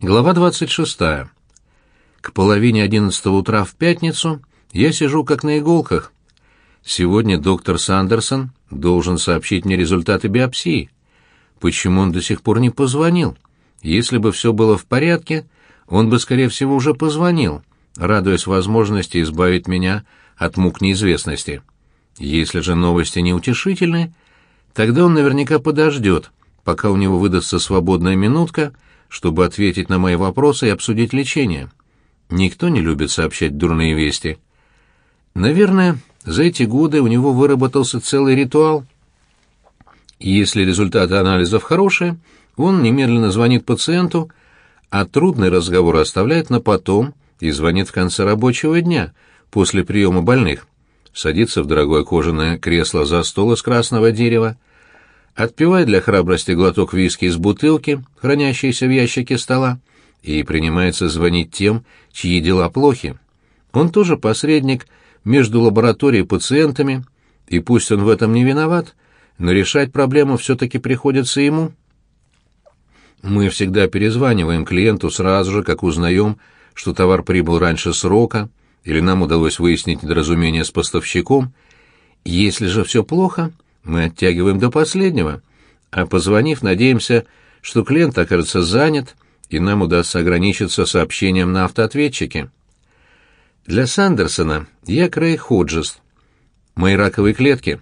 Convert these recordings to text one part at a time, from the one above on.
Глава 26. К половине одиннадцатого утра в пятницу я сижу как на иголках. Сегодня доктор Сандерсон должен сообщить мне результаты биопсии. Почему он до сих пор не позвонил? Если бы все было в порядке, он бы, скорее всего, уже позвонил, радуясь возможности избавить меня от мук неизвестности. Если же новости неутешительны, тогда он наверняка подождет, пока у него выдастся свободная минутка — чтобы ответить на мои вопросы и обсудить лечение. Никто не любит сообщать дурные вести. Наверное, за эти годы у него выработался целый ритуал. Если результаты анализов хорошие, он немедленно звонит пациенту, а трудный разговор оставляет на потом и звонит в конце рабочего дня, после приема больных. Садится в дорогое кожаное кресло за стол из красного дерева, отпивает для храбрости глоток виски из бутылки, хранящейся в ящике стола, и принимается звонить тем, чьи дела плохи. Он тоже посредник между лабораторией и пациентами, и пусть он в этом не виноват, но решать проблему все-таки приходится ему. Мы всегда перезваниваем клиенту сразу же, как узнаем, что товар прибыл раньше срока, или нам удалось выяснить недоразумение с поставщиком. Если же все плохо, мы оттягиваем до последнего, а позвонив, надеемся, что клиент окажется занят, и нам удастся ограничиться сообщением на автоответчике. Для Сандерсона я Крей Ходжест. Мои раковые клетки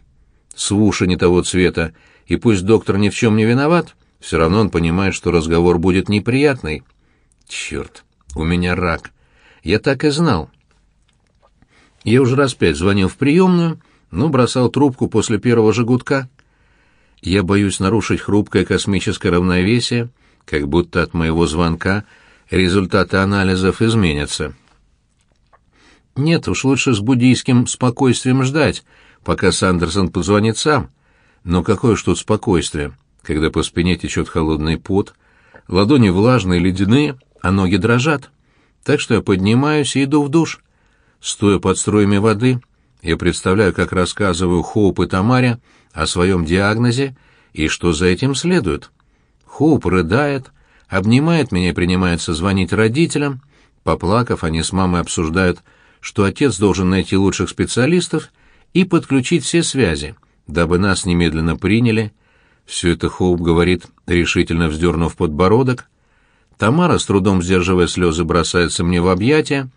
с уши не того цвета, и пусть доктор ни в чем не виноват, все равно он понимает, что разговор будет неприятный. Черт, у меня рак. Я так и знал. Я уже раз пять звонил в приемную, но бросал трубку после первого же гудка. Я боюсь нарушить хрупкое космическое равновесие, как будто от моего звонка результаты анализов изменятся. Нет, уж лучше с буддийским спокойствием ждать, пока Сандерсон позвонит сам. Но какое ж тут спокойствие, когда по спине течет холодный пот, ладони влажные, ледяные, а ноги дрожат. Так что я поднимаюсь и иду в душ. Стоя под струями воды, я представляю, как рассказываю Хоуп и Тамаре о своем диагнозе и что за этим следует. Хоуп рыдает, обнимает меня и принимается звонить родителям. Поплакав, они с мамой обсуждают, что отец должен найти лучших специалистов и подключить все связи, дабы нас немедленно приняли. Все это Хоуп говорит, решительно вздернув подбородок. Тамара, с трудом сдерживая слезы, бросается мне в объятия.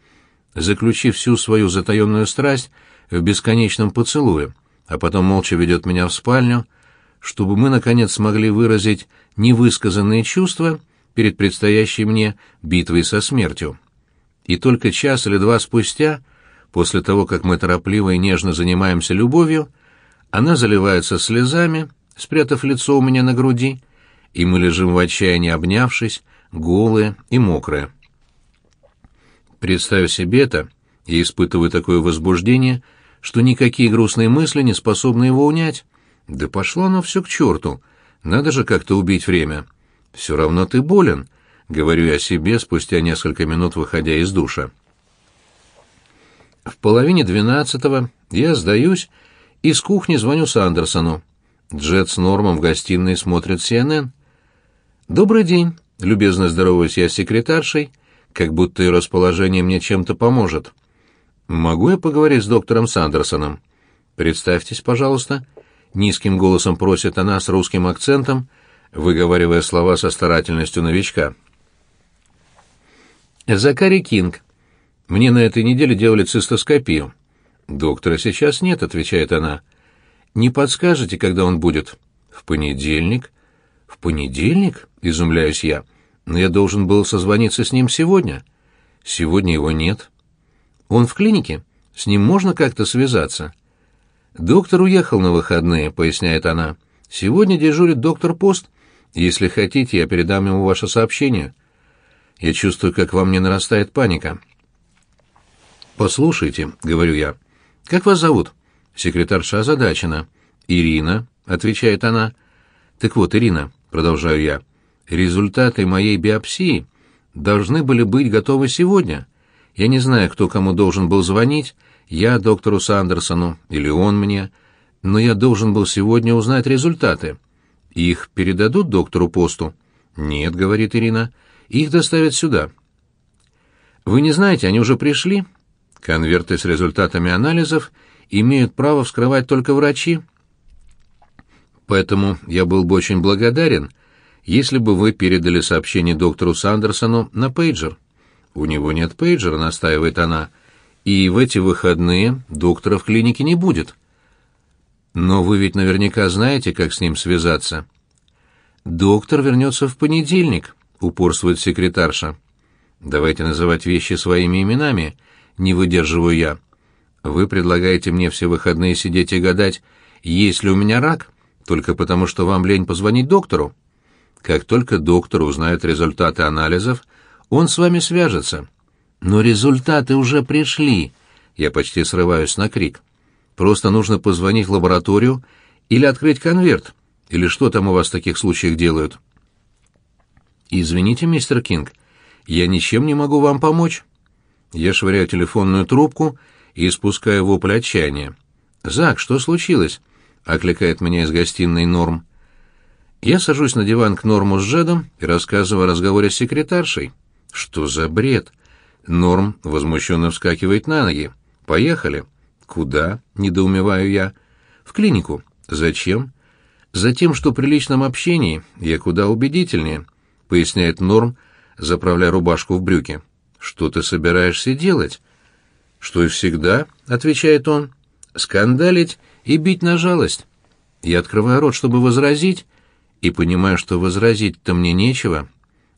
Заключив всю свою затаенную страсть, в бесконечном поцелуе, а потом молча ведет меня в спальню, чтобы мы, наконец, смогли выразить невысказанные чувства перед предстоящей мне битвой со смертью. И только час или два спустя, после того, как мы торопливо и нежно занимаемся любовью, она заливается слезами, спрятав лицо у меня на груди, и мы лежим в отчаянии, обнявшись, голые и мокрые. Представив себе это, я испытываю такое возбуждение — что никакие грустные мысли не способны его унять. Да пошло оно все к черту. Надо же как-то убить время. Все равно ты болен, — говорю я себе спустя несколько минут, выходя из душа. В половине двенадцатого я сдаюсь и с кухни звоню Сандерсону. Джет с Нормом в гостиной смотрят CNN. «Добрый день», — любезно здороваюсь я с секретаршей, как будто ее расположение мне чем-то поможет. «Могу я поговорить с доктором Сандерсоном?» «Представьтесь, пожалуйста», — низким голосом просит она с русским акцентом, выговаривая слова со старательностью новичка. «Закари Кинг. Мне на этой неделе делали цистоскопию». «Доктора сейчас нет», — отвечает она. «Не подскажете, когда он будет?» «В понедельник». «В понедельник?» — изумляюсь я. «Но я должен был созвониться с ним сегодня». «Сегодня его нет». Он в клинике? С ним можно как-то связаться?» «Доктор уехал на выходные», — поясняет она. «Сегодня дежурит доктор Пост. Если хотите, я передам ему ваше сообщение. Я чувствую, как во мне нарастает паника». «Послушайте», — говорю я, — «как вас зовут?» Секретарша озадачена. «Ирина», — отвечает она. «Так вот, Ирина», — продолжаю я, — «результаты моей биопсии должны были быть готовы сегодня. Я не знаю, кто кому должен был звонить, я доктору Сандерсону или он мне, но я должен был сегодня узнать результаты. Их передадут доктору Посту? Нет, говорит Ирина. их доставят сюда. Вы не знаете, они уже пришли? Конверты с результатами анализов имеют право вскрывать только врачи. Поэтому я был бы очень благодарен, если бы вы передали сообщение доктору Сандерсону на пейджер. У него нет пейджера, настаивает она, и в эти выходные доктора в клинике не будет. Но вы ведь наверняка знаете, как с ним связаться. Доктор вернется в понедельник, упорствует секретарша. Давайте называть вещи своими именами, не выдерживаю я. Вы предлагаете мне все выходные сидеть и гадать, есть ли у меня рак, только потому что вам лень позвонить доктору. Как только доктор узнает результаты анализов, он с вами свяжется. Но результаты уже пришли. Я почти срываюсь на крик. Просто нужно позвонить в лабораторию или открыть конверт. Или что там у вас в таких случаях делают? Извините, мистер Кинг, я ничем не могу вам помочь. Я швыряю телефонную трубку и спускаю вопль отчаяния. «Зак, что случилось?» — окликает меня из гостиной Норм. Я сажусь на диван к Норму с Джедом и рассказываю о разговоре с секретаршей. Что за бред? Норм возмущенно вскакивает на ноги. Поехали. Куда? недоумеваю я. В клинику. Зачем? Затем, что при личном общении я куда убедительнее, поясняет Норм, заправляя рубашку в брюки. Что ты собираешься делать? Что и всегда, отвечает он. Скандалить и бить на жалость. Я открываю рот, чтобы возразить, и понимаю, что возразить-то мне нечего.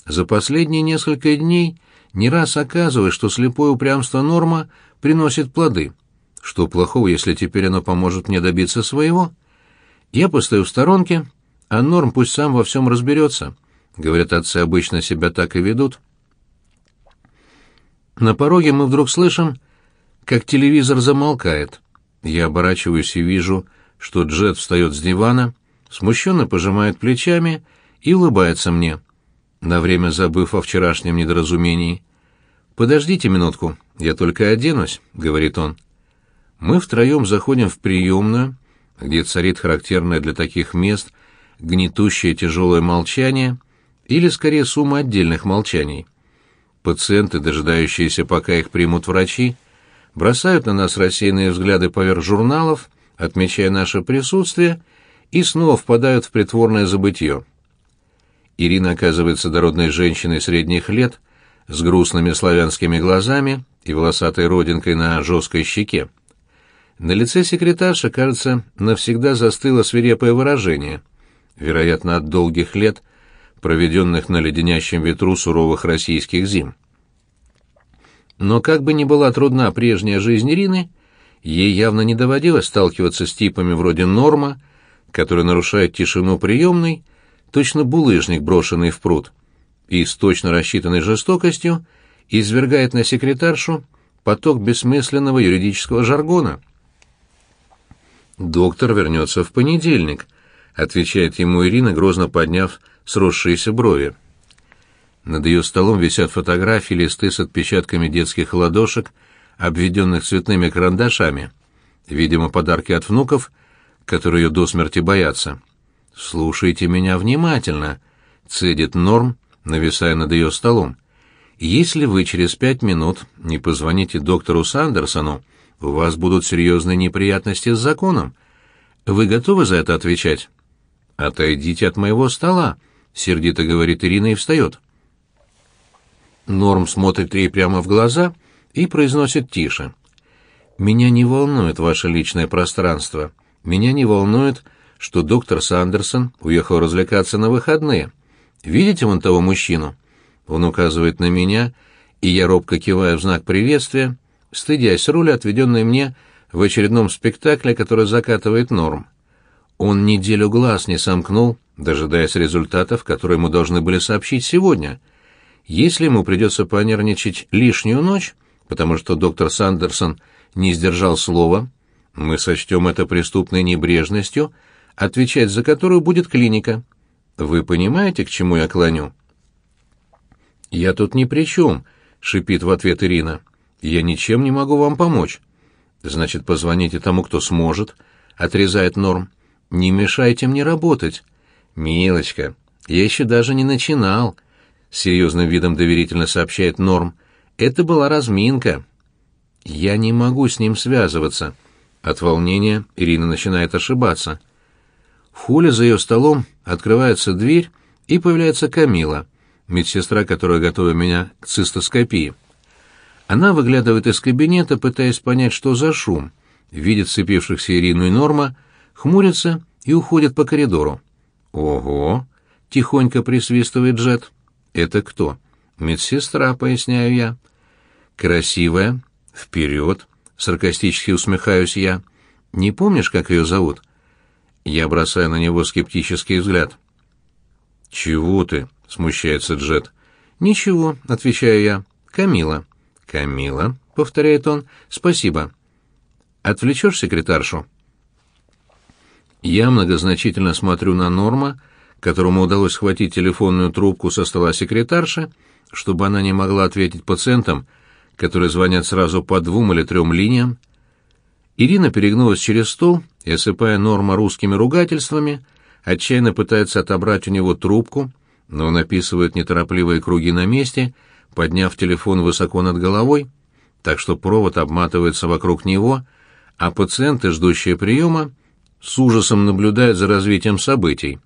За последние несколько дней не раз оказывается, что слепое упрямство Норма приносит плоды. Что плохого, если теперь оно поможет мне добиться своего? Я постою в сторонке, а Норм пусть сам во всем разберется. Говорят, отцы обычно себя так и ведут. На пороге мы вдруг слышим, как телевизор замолкает. Я оборачиваюсь и вижу, что Джет встает с дивана, смущенно пожимает плечами и улыбается мне на время забыв о вчерашнем недоразумении. «Подождите минутку, я только оденусь», — говорит он. Мы втроем заходим в приемную, где царит характерное для таких мест гнетущее тяжелое молчание или, скорее, сумма отдельных молчаний. Пациенты, дожидающиеся, пока их примут врачи, бросают на нас рассеянные взгляды поверх журналов, отмечая наше присутствие, и снова впадают в притворное забытье. Ирина оказывается дородной женщиной средних лет, с грустными славянскими глазами и волосатой родинкой на жесткой щеке. На лице секретарша, кажется, навсегда застыло свирепое выражение, вероятно, от долгих лет, проведенных на леденящем ветру суровых российских зим. Но как бы ни была трудна прежняя жизнь Ирины, ей явно не доводилось сталкиваться с типами вроде Норма, которые нарушают тишину приемной точно булыжник, брошенный в пруд, и с точно рассчитанной жестокостью извергает на секретаршу поток бессмысленного юридического жаргона. «Доктор вернется в понедельник», — отвечает ему Ирина, грозно подняв сросшиеся брови. Над ее столом висят фотографии, листы с отпечатками детских ладошек, обведенных цветными карандашами. Видимо, подарки от внуков, которые ее до смерти боятся. «Слушайте меня внимательно», — цедит Норм, нависая над ее столом. «Если вы через пять минут не позвоните доктору Сандерсону, у вас будут серьезные неприятности с законом. Вы готовы за это отвечать?» «Отойдите от моего стола», — сердито говорит Ирина и встает. Норм смотрит ей прямо в глаза и произносит тише. «Меня не волнует ваше личное пространство. Меня не волнует, что доктор Сандерсон уехал развлекаться на выходные. Видите вон того мужчину? Он указывает на меня, и я робко киваю в знак приветствия, стыдясь роли, отведенной мне в очередном спектакле, который закатывает норм. Он неделю глаз не сомкнул, дожидаясь результатов, которые мы должны были сообщить сегодня. Если ему придется понервничать лишнюю ночь, потому что доктор Сандерсон не сдержал слова, мы сочтем это преступной небрежностью — отвечать за которую будет клиника. Вы понимаете, к чему я клоню?» «Я тут ни при чем», — шипит в ответ Ирина. «Я ничем не могу вам помочь». «Значит, позвоните тому, кто сможет», — отрезает Норм. «Не мешайте мне работать». «Милочка, я еще даже не начинал. с серьезным видом доверительно сообщает Норм. «Это была разминка». «Я не могу с ним связываться». От волнения Ирина начинает ошибаться. В холле за ее столом открывается дверь, и появляется Камила, медсестра, которая готовит меня к цистоскопии. Она выглядывает из кабинета, пытаясь понять, что за шум, видит сцепившихся Ирину и Норма, хмурится и уходит по коридору. «Ого!» — тихонько присвистывает Джет. «Это кто?» «Медсестра», — поясняю я. «Красивая. Вперед!» — саркастически усмехаюсь я. «Не помнишь, как ее зовут?» Я бросаю на него скептический взгляд. «Чего ты?» — смущается Джет. «Ничего», — отвечаю я. «Камила». «Камила», — повторяет он. «Спасибо». «Отвлечешь секретаршу?» Я многозначительно смотрю на Норма, которому удалось схватить телефонную трубку со стола секретарши, чтобы она не могла ответить пациентам, которые звонят сразу по двум или трем линиям. Ирина перегнулась через стол и, осыпая Норма русскими ругательствами, отчаянно пытается отобрать у него трубку, но он описывает неторопливые круги на месте, подняв телефон высоко над головой, так что провод обматывается вокруг него, а пациенты, ждущие приема, с ужасом наблюдает за развитием событий.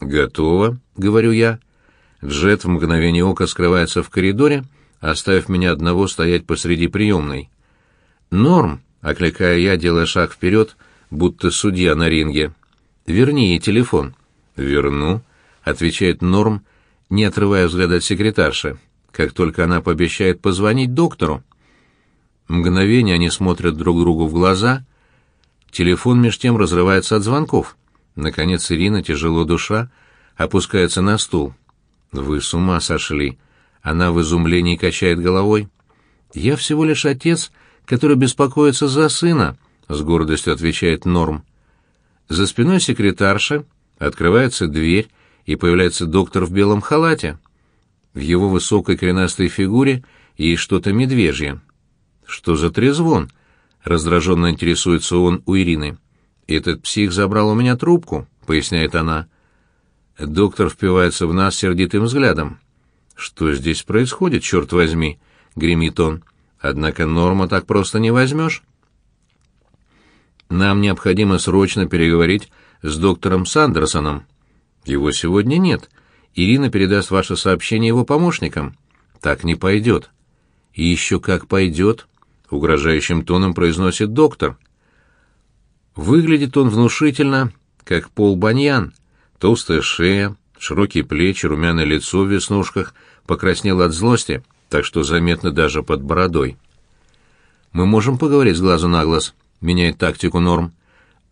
«Готово», — говорю я. Джет в мгновение ока скрывается в коридоре, оставив меня одного стоять посреди приемной. «Норм», — окликая я, делая шаг вперед, будто судья на ринге. «Верни ей телефон». «Верну», — отвечает Норм, не отрывая взгляда от секретарши, как только она пообещает позвонить доктору. Мгновение они смотрят друг другу в глаза, Телефон меж тем разрывается от звонков. Наконец Ирина, тяжело душа, опускается на стул. «Вы с ума сошли!» Она в изумлении качает головой. «Я всего лишь отец, который беспокоится за сына», — с гордостью отвечает Норм. За спиной секретарша открывается дверь, и появляется доктор в белом халате. В его высокой коренастой фигуре есть что-то медвежье. «Что за трезвон?» Раздраженно интересуется он у Ирины. «Этот псих забрал у меня трубку», — поясняет она. Доктор впивается в нас сердитым взглядом. «Что здесь происходит, черт возьми?» — гремит он. «Однако норма так просто не возьмешь». «Нам необходимо срочно переговорить с доктором Сандерсоном. Его сегодня нет. Ирина передаст ваше сообщение его помощникам. Так не пойдет». «И еще как пойдет», — угрожающим тоном произносит доктор. Выглядит он внушительно, как Пол Баньян. Толстая шея, широкие плечи, румяное лицо в веснушках покраснело от злости, так что заметно даже под бородой. «Мы можем поговорить с глазу на глаз», — меняет тактику Норм.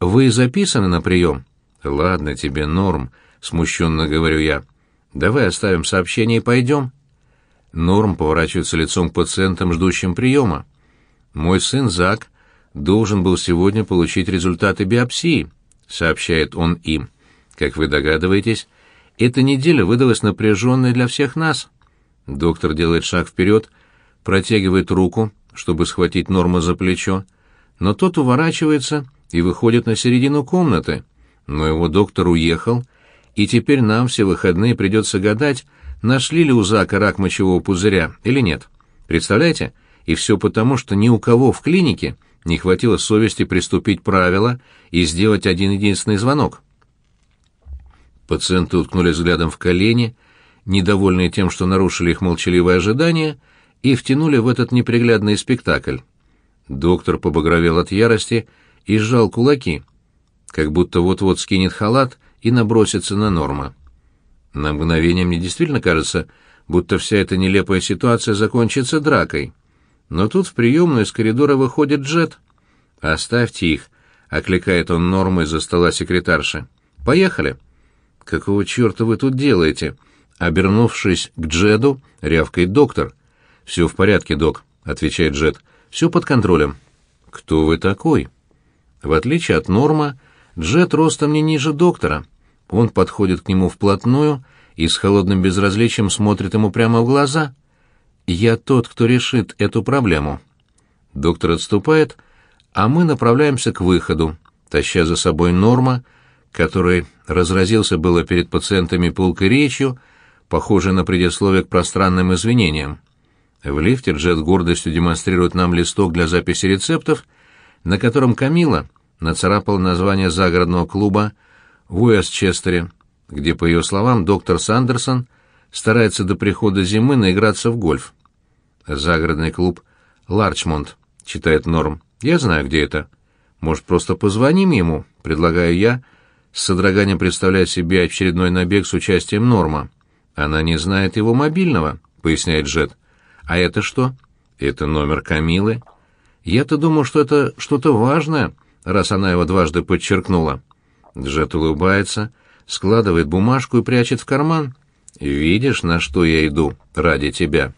«Вы записаны на прием?» «Ладно тебе, Норм», — смущенно говорю я. «Давай оставим сообщение и пойдем». Норм поворачивается лицом к пациентам, ждущим приема. Мой сын Зак должен был сегодня получить результаты биопсии, сообщает он им. Как вы догадываетесь, эта неделя выдалась напряженной для всех нас. Доктор делает шаг вперед, протягивает руку, чтобы схватить Норма за плечо, но тот уворачивается и выходит на середину комнаты. Но его доктор уехал, и теперь нам все выходные придется гадать, нашли ли у Зака рак мочевого пузыря или нет. Представляете? И все потому, что ни у кого в клинике не хватило совести приступить правила и сделать один единственный звонок. Пациенты уткнулись взглядом в колени, недовольные тем, что нарушили их молчаливое ожидание, и втянули в этот неприглядный спектакль. Доктор побагровел от ярости и сжал кулаки, как будто вот-вот скинет халат и набросится на Норма. На мгновение мне действительно кажется, будто вся эта нелепая ситуация закончится дракой. Но тут в приемную из коридора выходит Джет. «Оставьте их», — окликает он Норму из-за стола секретарши. «Поехали». «Какого черта вы тут делаете?» Обернувшись к Джеду, рявкает доктор. «Все в порядке, док», — отвечает Джед. «Все под контролем». «Кто вы такой?» В отличие от Норма, Джет ростом не ниже доктора. Он подходит к нему вплотную и с холодным безразличием смотрит ему прямо в глаза — «Я тот, кто решит эту проблему». Доктор отступает, а мы направляемся к выходу, таща за собой Норма, который разразился было перед пациентами пулкой речью, похожее на предисловие к пространным извинениям. В лифте Джет гордостью демонстрирует нам листок для записи рецептов, на котором Камила нацарапала название загородного клуба в Уэстчестере, где, по ее словам, доктор Сандерсон старается до прихода зимы наиграться в гольф. Загородный клуб «Ларчмонд», читает Норм. «Я знаю, где это. Может, просто позвоним ему?» — предлагаю я, с содроганием представляя себе очередной набег с участием Норма. «Она не знает его мобильного», — поясняет Джет. «А это что?» «Это номер Камилы». «Я-то думал, что это что-то важное», раз она его дважды подчеркнула. Джет улыбается, складывает бумажку и прячет в карман. «Видишь, на что я иду ради тебя?»